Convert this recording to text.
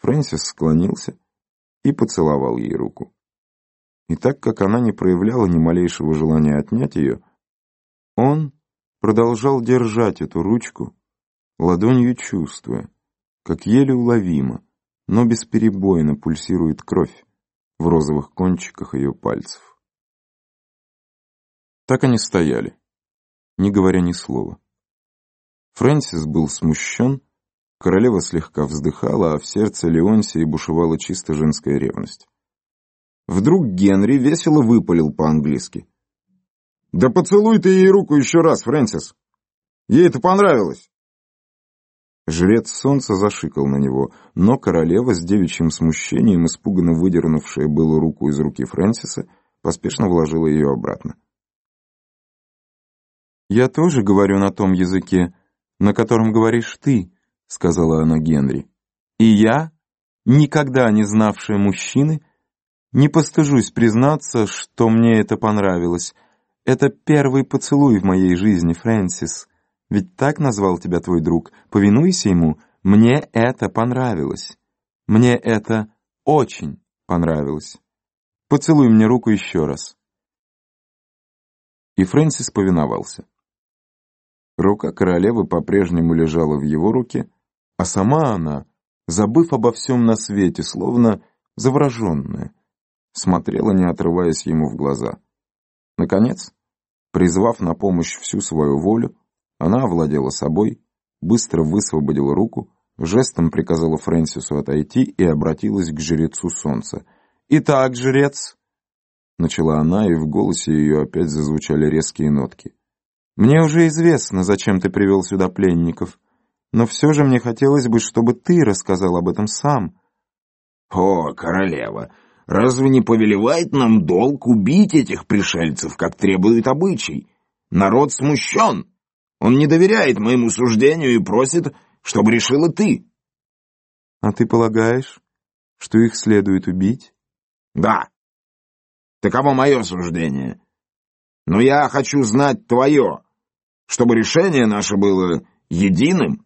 Фрэнсис склонился и поцеловал ей руку. И так как она не проявляла ни малейшего желания отнять ее, он продолжал держать эту ручку, ладонью чувствуя, как еле уловимо, но бесперебойно пульсирует кровь в розовых кончиках ее пальцев. Так они стояли, не говоря ни слова. Фрэнсис был смущен, королева слегка вздыхала, а в сердце Леонсии бушевала чисто женская ревность. Вдруг Генри весело выпалил по-английски. «Да поцелуй ты ей руку еще раз, Фрэнсис! Ей это понравилось!» Жрец солнца зашикал на него, но королева с девичьим смущением, испуганно выдернувшая было руку из руки Фрэнсиса, поспешно вложила ее обратно. «Я тоже говорю на том языке, на котором говоришь ты», — сказала она Генри. «И я, никогда не знавшая мужчины, не постыжусь признаться, что мне это понравилось. Это первый поцелуй в моей жизни, Фрэнсис. Ведь так назвал тебя твой друг. Повинуйся ему. Мне это понравилось. Мне это очень понравилось. Поцелуй мне руку еще раз. И Фрэнсис повиновался. Рука королевы по-прежнему лежала в его руке, а сама она, забыв обо всем на свете, словно завороженная, смотрела, не отрываясь ему в глаза. Наконец, призвав на помощь всю свою волю, она овладела собой, быстро высвободила руку, жестом приказала Фрэнсису отойти и обратилась к жрецу солнца. «Итак, жрец!» Начала она, и в голосе ее опять зазвучали резкие нотки. «Мне уже известно, зачем ты привел сюда пленников, но все же мне хотелось бы, чтобы ты рассказал об этом сам». «О, королева, Разве не повелевает нам долг убить этих пришельцев, как требует обычай? Народ смущен. Он не доверяет моему суждению и просит, чтобы решила ты. А ты полагаешь, что их следует убить? Да. Таково мое суждение. Но я хочу знать твое, чтобы решение наше было единым